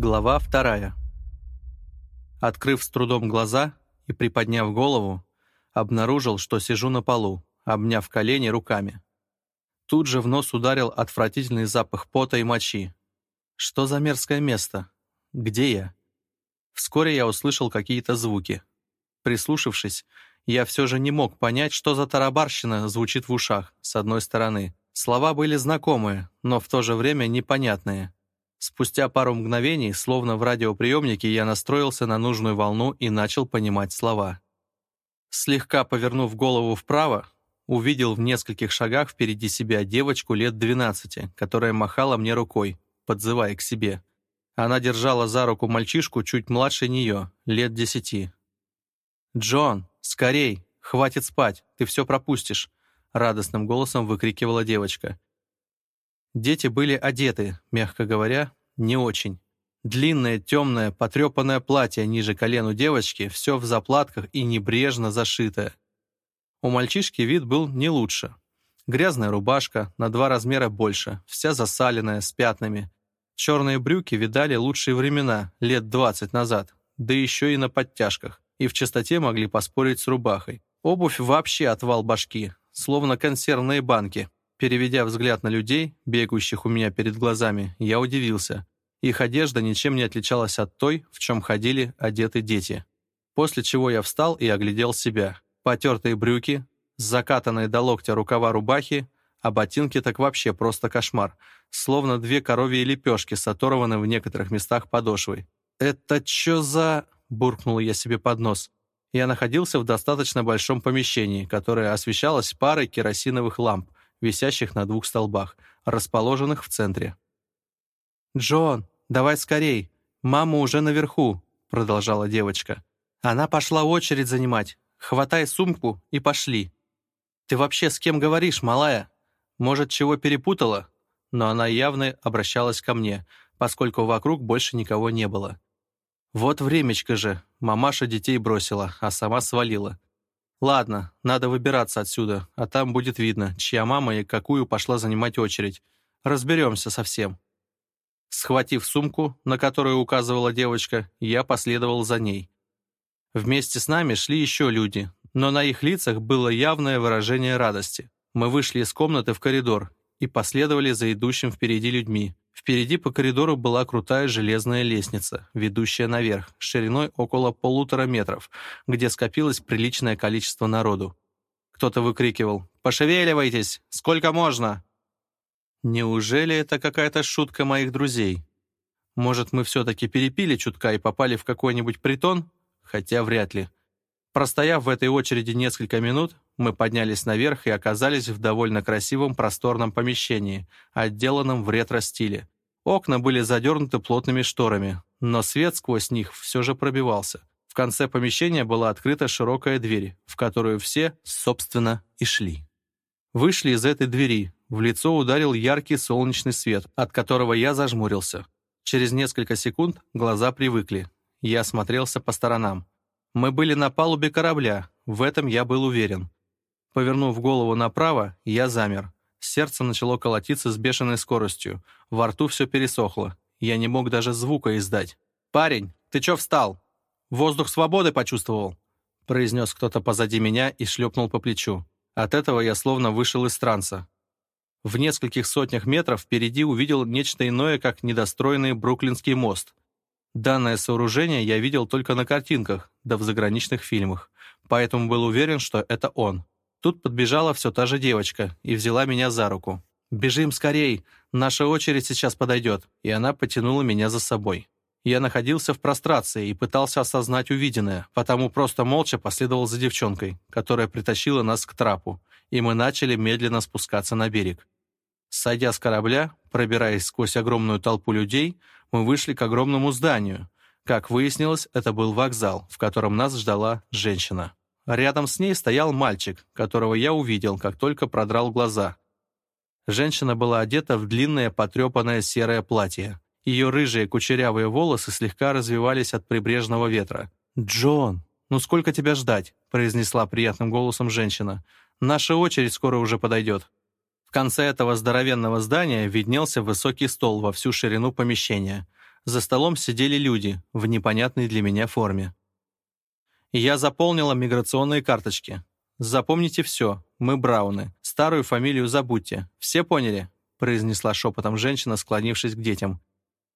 Глава вторая. Открыв с трудом глаза и приподняв голову, обнаружил, что сижу на полу, обняв колени руками. Тут же в нос ударил отвратительный запах пота и мочи. Что за мерзкое место? Где я? Вскоре я услышал какие-то звуки. Прислушавшись, я все же не мог понять, что за тарабарщина звучит в ушах, с одной стороны. Слова были знакомые, но в то же время непонятные — Спустя пару мгновений, словно в радиоприемнике, я настроился на нужную волну и начал понимать слова. Слегка повернув голову вправо, увидел в нескольких шагах впереди себя девочку лет 12, которая махала мне рукой, подзывая к себе. Она держала за руку мальчишку чуть младше нее, лет 10. «Джон, скорей! Хватит спать! Ты все пропустишь!» радостным голосом выкрикивала девочка. Дети были одеты, мягко говоря, не очень. Длинное, темное, потрепанное платье ниже колен у девочки, все в заплатках и небрежно зашитое. У мальчишки вид был не лучше. Грязная рубашка, на два размера больше, вся засаленная, с пятнами. Черные брюки видали лучшие времена, лет 20 назад, да еще и на подтяжках, и в чистоте могли поспорить с рубахой. Обувь вообще отвал башки, словно консервные банки, Переведя взгляд на людей, бегущих у меня перед глазами, я удивился. Их одежда ничем не отличалась от той, в чем ходили одеты дети. После чего я встал и оглядел себя. Потертые брюки, закатанные до локтя рукава рубахи, а ботинки так вообще просто кошмар, словно две коровьи лепешки с оторваны в некоторых местах подошвой. «Это чё за...» — буркнул я себе под нос. Я находился в достаточно большом помещении, которое освещалось парой керосиновых ламп, висящих на двух столбах, расположенных в центре. «Джон, давай скорей! Мама уже наверху!» — продолжала девочка. «Она пошла очередь занимать. Хватай сумку и пошли!» «Ты вообще с кем говоришь, малая? Может, чего перепутала?» Но она явно обращалась ко мне, поскольку вокруг больше никого не было. «Вот времечко же!» Мамаша детей бросила, а сама свалила. Ладно, надо выбираться отсюда, а там будет видно, чья мама и какую пошла занимать очередь. Разберемся со всем. Схватив сумку, на которую указывала девочка, я последовал за ней. Вместе с нами шли еще люди, но на их лицах было явное выражение радости. Мы вышли из комнаты в коридор и последовали за идущим впереди людьми. Впереди по коридору была крутая железная лестница, ведущая наверх, шириной около полутора метров, где скопилось приличное количество народу. Кто-то выкрикивал «Пошевеливайтесь! Сколько можно?» Неужели это какая-то шутка моих друзей? Может, мы все-таки перепили чутка и попали в какой-нибудь притон? Хотя вряд ли. Простояв в этой очереди несколько минут, мы поднялись наверх и оказались в довольно красивом просторном помещении, отделанном в ретро-стиле. Окна были задернуты плотными шторами, но свет сквозь них все же пробивался. В конце помещения была открыта широкая дверь, в которую все, собственно, и шли. Вышли из этой двери. В лицо ударил яркий солнечный свет, от которого я зажмурился. Через несколько секунд глаза привыкли. Я смотрелся по сторонам. Мы были на палубе корабля, в этом я был уверен. Повернув голову направо, я замер. Сердце начало колотиться с бешеной скоростью. Во рту все пересохло. Я не мог даже звука издать. «Парень, ты чё встал? Воздух свободы почувствовал?» произнес кто-то позади меня и шлепнул по плечу. От этого я словно вышел из транса. В нескольких сотнях метров впереди увидел нечто иное, как недостроенный Бруклинский мост. Данное сооружение я видел только на картинках, да в заграничных фильмах, поэтому был уверен, что это он. Тут подбежала все та же девочка и взяла меня за руку. «Бежим скорей! Наша очередь сейчас подойдет!» И она потянула меня за собой. Я находился в прострации и пытался осознать увиденное, потому просто молча последовал за девчонкой, которая притащила нас к трапу, и мы начали медленно спускаться на берег. Сойдя с корабля, пробираясь сквозь огромную толпу людей, мы вышли к огромному зданию. Как выяснилось, это был вокзал, в котором нас ждала женщина. Рядом с ней стоял мальчик, которого я увидел, как только продрал глаза. Женщина была одета в длинное потрепанное серое платье. Ее рыжие кучерявые волосы слегка развивались от прибрежного ветра. «Джон, ну сколько тебя ждать?» — произнесла приятным голосом женщина. «Наша очередь скоро уже подойдет». В конце этого здоровенного здания виднелся высокий стол во всю ширину помещения. За столом сидели люди в непонятной для меня форме. Я заполнила миграционные карточки. Запомните все. Мы Брауны. Старую фамилию забудьте. Все поняли?» произнесла шепотом женщина, склонившись к детям.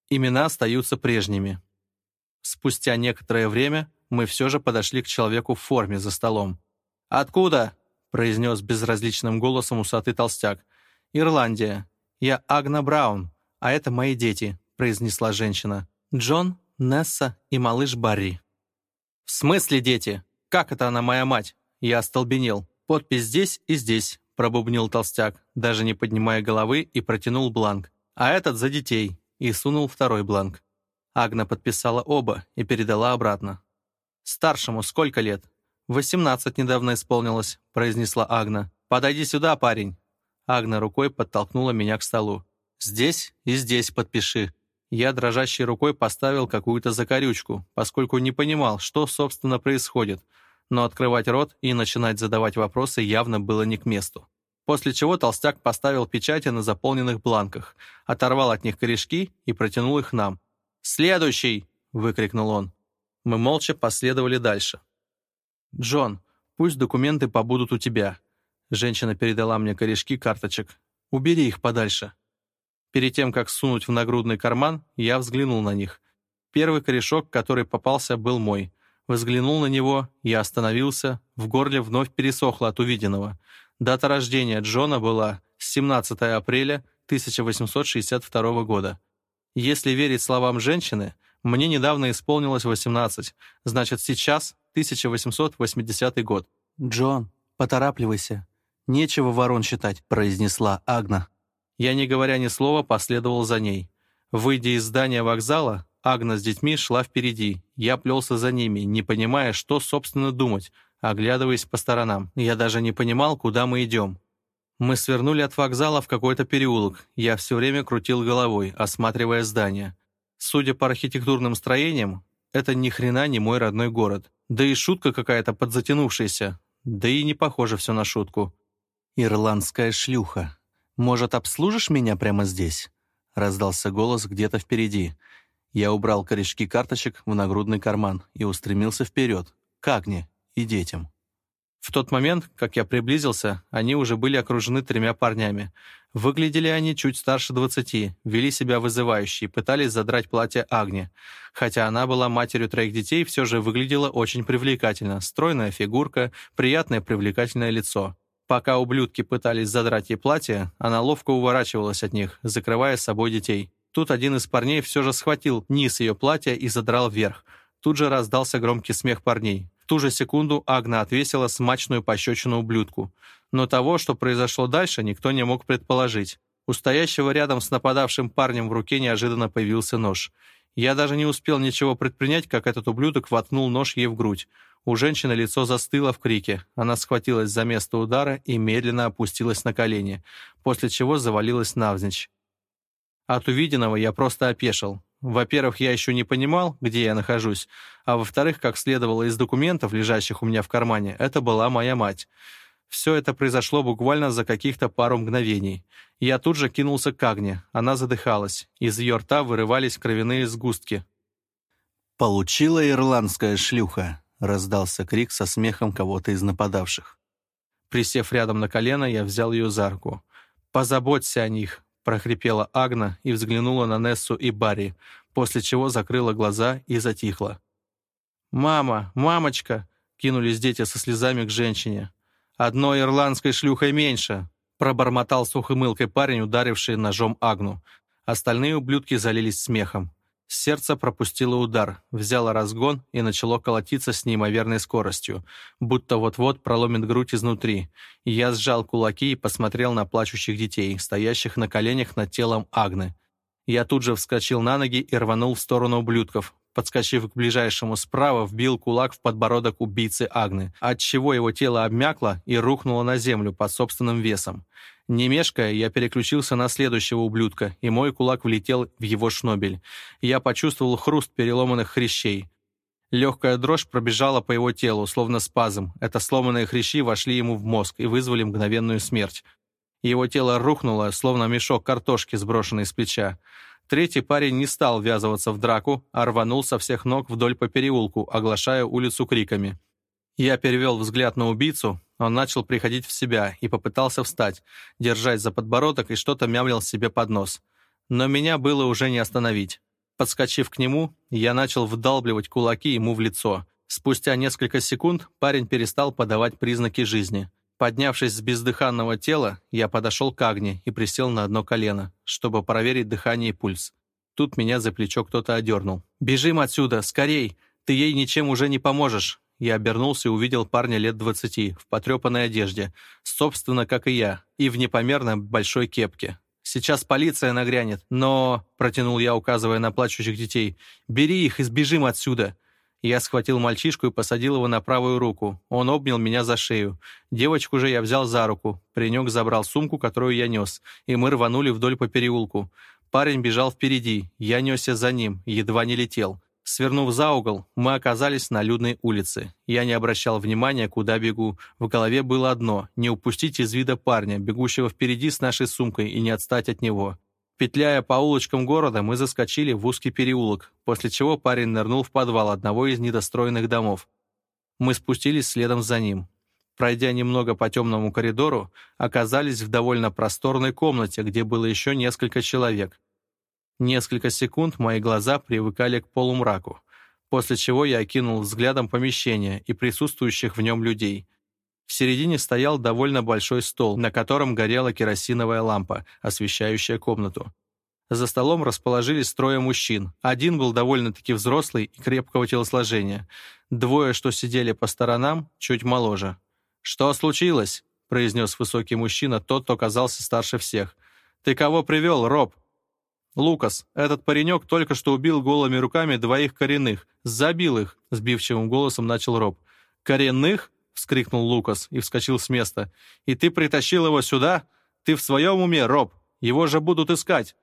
«Имена остаются прежними». Спустя некоторое время мы все же подошли к человеку в форме за столом. «Откуда?» — произнес безразличным голосом усатый толстяк. «Ирландия. Я Агна Браун, а это мои дети», — произнесла женщина. «Джон, Несса и малыш Барри». «В смысле, дети? Как это она моя мать?» Я остолбенел. «Подпись здесь и здесь», — пробубнил толстяк, даже не поднимая головы, и протянул бланк. «А этот за детей», — и сунул второй бланк. Агна подписала оба и передала обратно. «Старшему сколько лет?» «Восемнадцать недавно исполнилось», — произнесла Агна. «Подойди сюда, парень». Агна рукой подтолкнула меня к столу. «Здесь и здесь подпиши», я дрожащей рукой поставил какую-то закорючку, поскольку не понимал, что, собственно, происходит, но открывать рот и начинать задавать вопросы явно было не к месту. После чего толстяк поставил печати на заполненных бланках, оторвал от них корешки и протянул их нам. «Следующий!» — выкрикнул он. Мы молча последовали дальше. «Джон, пусть документы побудут у тебя». Женщина передала мне корешки карточек. «Убери их подальше». Перед тем, как сунуть в нагрудный карман, я взглянул на них. Первый корешок, который попался, был мой. Взглянул на него, я остановился, в горле вновь пересохло от увиденного. Дата рождения Джона была 17 апреля 1862 года. Если верить словам женщины, мне недавно исполнилось 18, значит, сейчас 1880 год. «Джон, поторапливайся. Нечего ворон считать», — произнесла Агна. Я, не говоря ни слова, последовал за ней. Выйдя из здания вокзала, Агна с детьми шла впереди. Я плелся за ними, не понимая, что, собственно, думать, оглядываясь по сторонам. Я даже не понимал, куда мы идем. Мы свернули от вокзала в какой-то переулок. Я все время крутил головой, осматривая здание. Судя по архитектурным строениям, это ни хрена не мой родной город. Да и шутка какая-то подзатянувшаяся. Да и не похоже все на шутку. «Ирландская шлюха», «Может, обслужишь меня прямо здесь?» — раздался голос где-то впереди. Я убрал корешки карточек в нагрудный карман и устремился вперед, к Агне и детям. В тот момент, как я приблизился, они уже были окружены тремя парнями. Выглядели они чуть старше двадцати, вели себя вызывающе и пытались задрать платье Агни. Хотя она была матерью троих детей, все же выглядела очень привлекательно. Стройная фигурка, приятное привлекательное лицо. Пока ублюдки пытались задрать ей платье, она ловко уворачивалась от них, закрывая с собой детей. Тут один из парней все же схватил низ ее платья и задрал вверх. Тут же раздался громкий смех парней. В ту же секунду Агна отвесила смачную пощечину ублюдку. Но того, что произошло дальше, никто не мог предположить. У стоящего рядом с нападавшим парнем в руке неожиданно появился нож. Я даже не успел ничего предпринять, как этот ублюдок воткнул нож ей в грудь. У женщины лицо застыло в крике. Она схватилась за место удара и медленно опустилась на колени, после чего завалилась навзничь. От увиденного я просто опешил. Во-первых, я еще не понимал, где я нахожусь, а во-вторых, как следовало из документов, лежащих у меня в кармане, это была моя мать. Все это произошло буквально за каких-то пару мгновений. Я тут же кинулся к Агне. Она задыхалась. Из ее рта вырывались кровяные сгустки. «Получила ирландская шлюха», раздался крик со смехом кого-то из нападавших. Присев рядом на колено, я взял ее за руку. «Позаботься о них!» — прохрипела Агна и взглянула на Нессу и Барри, после чего закрыла глаза и затихла. «Мама! Мамочка!» — кинулись дети со слезами к женщине. «Одной ирландской шлюхой меньше!» — пробормотал сухой мылкой парень, ударивший ножом Агну. Остальные ублюдки залились смехом. Сердце пропустило удар, взяло разгон и начало колотиться с неимоверной скоростью, будто вот-вот проломит грудь изнутри. Я сжал кулаки и посмотрел на плачущих детей, стоящих на коленях над телом Агны. Я тут же вскочил на ноги и рванул в сторону ублюдков, подскочив к ближайшему справа, вбил кулак в подбородок убийцы Агны, отчего его тело обмякло и рухнуло на землю под собственным весом. Не мешкая, я переключился на следующего ублюдка, и мой кулак влетел в его шнобель. Я почувствовал хруст переломанных хрящей. Легкая дрожь пробежала по его телу, словно спазм. Это сломанные хрящи вошли ему в мозг и вызвали мгновенную смерть. Его тело рухнуло, словно мешок картошки, сброшенный с плеча. Третий парень не стал ввязываться в драку, а рванул со всех ног вдоль по переулку, оглашая улицу криками. Я перевел взгляд на убийцу, он начал приходить в себя и попытался встать, держась за подбородок и что-то мямлил себе под нос. Но меня было уже не остановить. Подскочив к нему, я начал вдалбливать кулаки ему в лицо. Спустя несколько секунд парень перестал подавать признаки жизни — Поднявшись с бездыханного тела, я подошел к Агне и присел на одно колено, чтобы проверить дыхание и пульс. Тут меня за плечо кто-то одернул. «Бежим отсюда! Скорей! Ты ей ничем уже не поможешь!» Я обернулся и увидел парня лет двадцати, в потрепанной одежде, собственно, как и я, и в непомерно большой кепке. «Сейчас полиция нагрянет, но...» — протянул я, указывая на плачущих детей. «Бери их и сбежим отсюда!» Я схватил мальчишку и посадил его на правую руку. Он обнял меня за шею. Девочку же я взял за руку. Паренек забрал сумку, которую я нёс, и мы рванули вдоль по переулку. Парень бежал впереди, я несся за ним, едва не летел. Свернув за угол, мы оказались на людной улице. Я не обращал внимания, куда бегу. В голове было одно — не упустить из вида парня, бегущего впереди с нашей сумкой, и не отстать от него. Петляя по улочкам города, мы заскочили в узкий переулок, после чего парень нырнул в подвал одного из недостроенных домов. Мы спустились следом за ним. Пройдя немного по темному коридору, оказались в довольно просторной комнате, где было еще несколько человек. Несколько секунд мои глаза привыкали к полумраку, после чего я окинул взглядом помещение и присутствующих в нем людей. В середине стоял довольно большой стол, на котором горела керосиновая лампа, освещающая комнату. За столом расположились трое мужчин. Один был довольно-таки взрослый и крепкого телосложения. Двое, что сидели по сторонам, чуть моложе. «Что случилось?» — произнес высокий мужчина, тот, кто оказался старше всех. «Ты кого привел, Роб?» «Лукас, этот паренек только что убил голыми руками двоих коренных. Забил их», — сбивчивым голосом начал Роб. «Коренных?» — вскрикнул Лукас и вскочил с места. «И ты притащил его сюда? Ты в своем уме, Роб? Его же будут искать!»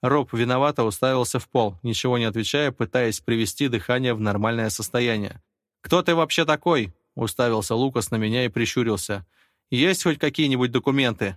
Роб виновато уставился в пол, ничего не отвечая, пытаясь привести дыхание в нормальное состояние. «Кто ты вообще такой?» — уставился Лукас на меня и прищурился. «Есть хоть какие-нибудь документы?»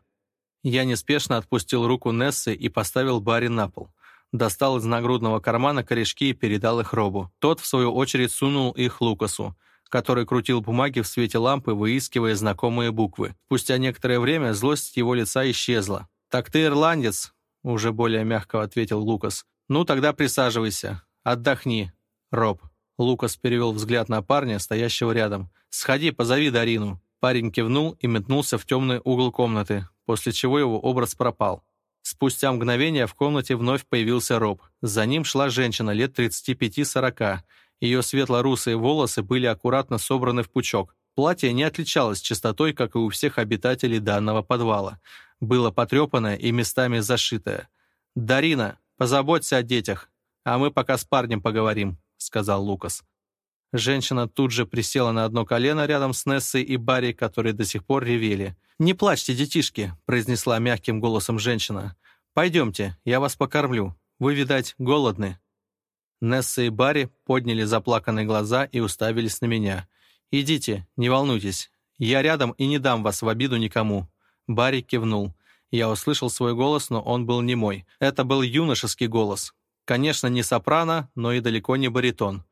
Я неспешно отпустил руку Нессы и поставил Барри на пол. Достал из нагрудного кармана корешки и передал их Робу. Тот, в свою очередь, сунул их Лукасу который крутил бумаги в свете лампы, выискивая знакомые буквы. Спустя некоторое время злость его лица исчезла. «Так ты ирландец», — уже более мягко ответил Лукас. «Ну, тогда присаживайся. Отдохни, Роб». Лукас перевел взгляд на парня, стоящего рядом. «Сходи, позови Дарину». Парень кивнул и метнулся в темный угол комнаты, после чего его образ пропал. Спустя мгновение в комнате вновь появился Роб. За ним шла женщина лет 35-40, ее светло-русые волосы были аккуратно собраны в пучок. Платье не отличалось чистотой, как и у всех обитателей данного подвала. Было потрепанное и местами зашитое. «Дарина, позаботься о детях, а мы пока с парнем поговорим», — сказал Лукас. Женщина тут же присела на одно колено рядом с Нессой и Барри, которые до сих пор ревели. «Не плачьте, детишки», — произнесла мягким голосом женщина. «Пойдемте, я вас покормлю. Вы, видать, голодны». Несса и Барри подняли заплаканные глаза и уставились на меня. «Идите, не волнуйтесь. Я рядом и не дам вас в обиду никому». Барри кивнул. Я услышал свой голос, но он был не мой. Это был юношеский голос. Конечно, не сопрано, но и далеко не баритон.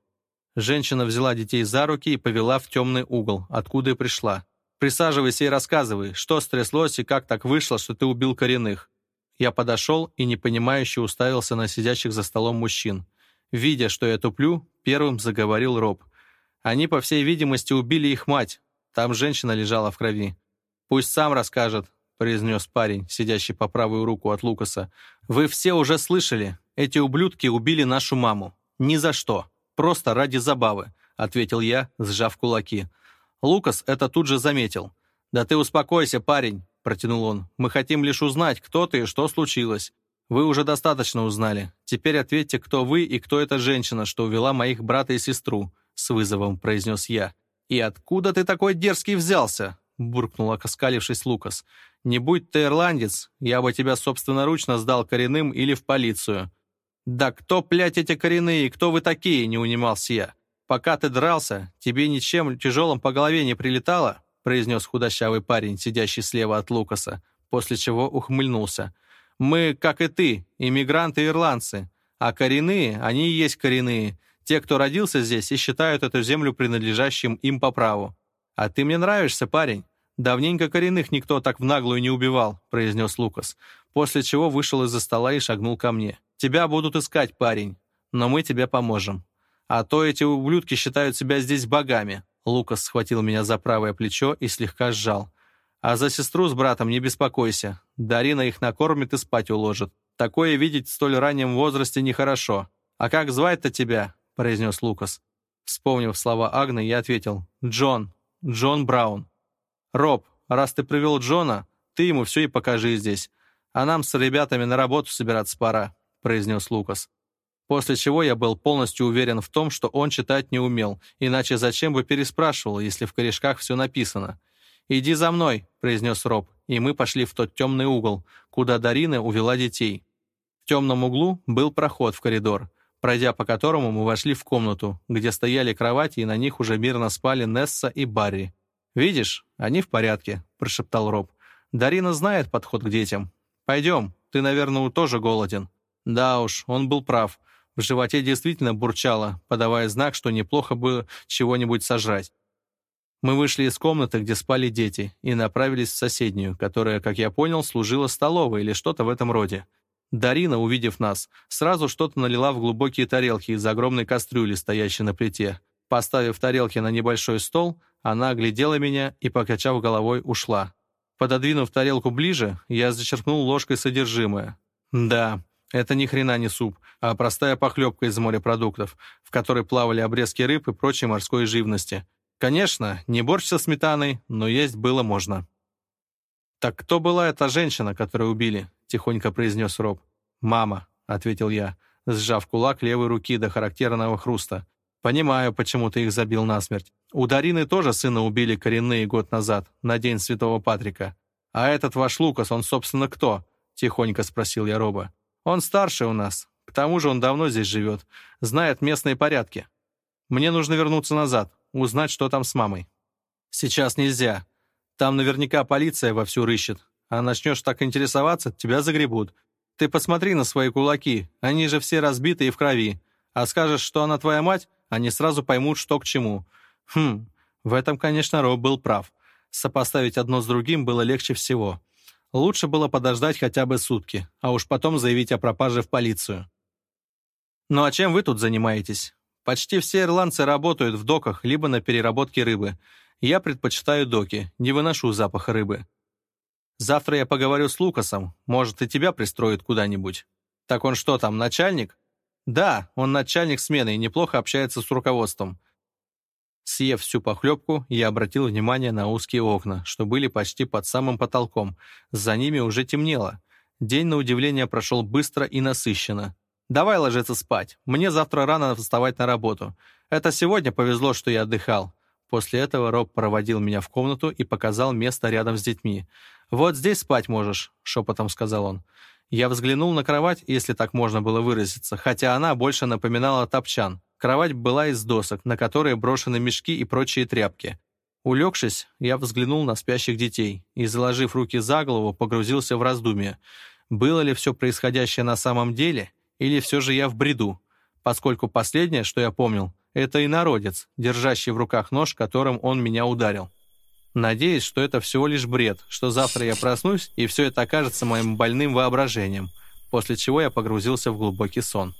Женщина взяла детей за руки и повела в темный угол, откуда и пришла. «Присаживайся и рассказывай, что стряслось и как так вышло, что ты убил коренных». Я подошел и непонимающе уставился на сидящих за столом мужчин. Видя, что я туплю, первым заговорил Роб. Они, по всей видимости, убили их мать. Там женщина лежала в крови. «Пусть сам расскажет», — произнес парень, сидящий по правую руку от Лукаса. «Вы все уже слышали. Эти ублюдки убили нашу маму. Ни за что. Просто ради забавы», — ответил я, сжав кулаки. Лукас это тут же заметил. «Да ты успокойся, парень», — протянул он. «Мы хотим лишь узнать, кто ты и что случилось. Вы уже достаточно узнали. Теперь ответьте, кто вы и кто эта женщина, что увела моих брата и сестру», — с вызовом произнес я. «И откуда ты такой дерзкий взялся?» — буркнул окоскалившись Лукас. «Не будь ты ирландец, я бы тебя собственноручно сдал коренным или в полицию». «Да кто, блядь, эти коренные кто вы такие?» — не унимался я. «Пока ты дрался, тебе ничем тяжелым по голове не прилетало?» — произнес худощавый парень, сидящий слева от Лукаса, после чего ухмыльнулся. Мы, как и ты, иммигранты-ирландцы, а коренные, они и есть коренные, те, кто родился здесь и считают эту землю принадлежащим им по праву. А ты мне нравишься, парень. Давненько коренных никто так в наглую не убивал, произнес Лукас, после чего вышел из-за стола и шагнул ко мне. Тебя будут искать, парень, но мы тебе поможем. А то эти ублюдки считают себя здесь богами. Лукас схватил меня за правое плечо и слегка сжал. А за сестру с братом не беспокойся, Дарина их накормит и спать уложит. Такое видеть в столь раннем возрасте нехорошо. А как звать-то тебя?» — произнес Лукас. Вспомнив слова Агны, я ответил. «Джон. Джон Браун». «Роб, раз ты привел Джона, ты ему все и покажи здесь. А нам с ребятами на работу собираться пора», — произнес Лукас. После чего я был полностью уверен в том, что он читать не умел, иначе зачем бы переспрашивал, если в корешках все написано. «Иди за мной», — произнес Роб и мы пошли в тот темный угол, куда Дарина увела детей. В темном углу был проход в коридор, пройдя по которому мы вошли в комнату, где стояли кровати, и на них уже мирно спали Несса и Барри. «Видишь, они в порядке», — прошептал Роб. «Дарина знает подход к детям. Пойдем, ты, наверное, тоже голоден». Да уж, он был прав. В животе действительно бурчало, подавая знак, что неплохо бы чего-нибудь сожрать. Мы вышли из комнаты, где спали дети, и направились в соседнюю, которая, как я понял, служила столовой или что-то в этом роде. Дарина, увидев нас, сразу что-то налила в глубокие тарелки из огромной кастрюли, стоящей на плите. Поставив тарелки на небольшой стол, она оглядела меня и, покачав головой, ушла. Пододвинув тарелку ближе, я зачерпнул ложкой содержимое. Да, это ни хрена не суп, а простая похлебка из морепродуктов, в которой плавали обрезки рыб и прочей морской живности. Конечно, не борщ со сметаной, но есть было можно. «Так кто была эта женщина, которую убили?» — тихонько произнес Роб. «Мама», — ответил я, сжав кулак левой руки до характерного хруста. «Понимаю, почему ты их забил насмерть. У Дарины тоже сына убили коренные год назад, на День Святого Патрика. А этот ваш Лукас, он, собственно, кто?» — тихонько спросил я Роба. «Он старше у нас. К тому же он давно здесь живет. Знает местные порядки. Мне нужно вернуться назад узнать, что там с мамой. Сейчас нельзя. Там наверняка полиция вовсю рыщет. А начнешь так интересоваться, тебя загребут. Ты посмотри на свои кулаки, они же все разбиты и в крови. А скажешь, что она твоя мать, они сразу поймут, что к чему. Хм, в этом, конечно, Роб был прав. Сопоставить одно с другим было легче всего. Лучше было подождать хотя бы сутки, а уж потом заявить о пропаже в полицию. «Ну а чем вы тут занимаетесь?» Почти все ирландцы работают в доках либо на переработке рыбы. Я предпочитаю доки, не выношу запах рыбы. Завтра я поговорю с Лукасом, может, и тебя пристроит куда-нибудь. Так он что там, начальник? Да, он начальник смены и неплохо общается с руководством. Съев всю похлебку, я обратил внимание на узкие окна, что были почти под самым потолком. За ними уже темнело. День, на удивление, прошел быстро и насыщенно. Давай ложиться спать. Мне завтра рано вставать на работу. Это сегодня повезло, что я отдыхал. После этого Роб проводил меня в комнату и показал место рядом с детьми. «Вот здесь спать можешь», — шепотом сказал он. Я взглянул на кровать, если так можно было выразиться, хотя она больше напоминала топчан. Кровать была из досок, на которые брошены мешки и прочие тряпки. Улегшись, я взглянул на спящих детей и, заложив руки за голову, погрузился в раздумья. Было ли все происходящее на самом деле, или все же я в бреду, поскольку последнее, что я помнил, это инородец, держащий в руках нож, которым он меня ударил. Надеюсь, что это всего лишь бред, что завтра я проснусь, и все это окажется моим больным воображением, после чего я погрузился в глубокий сон.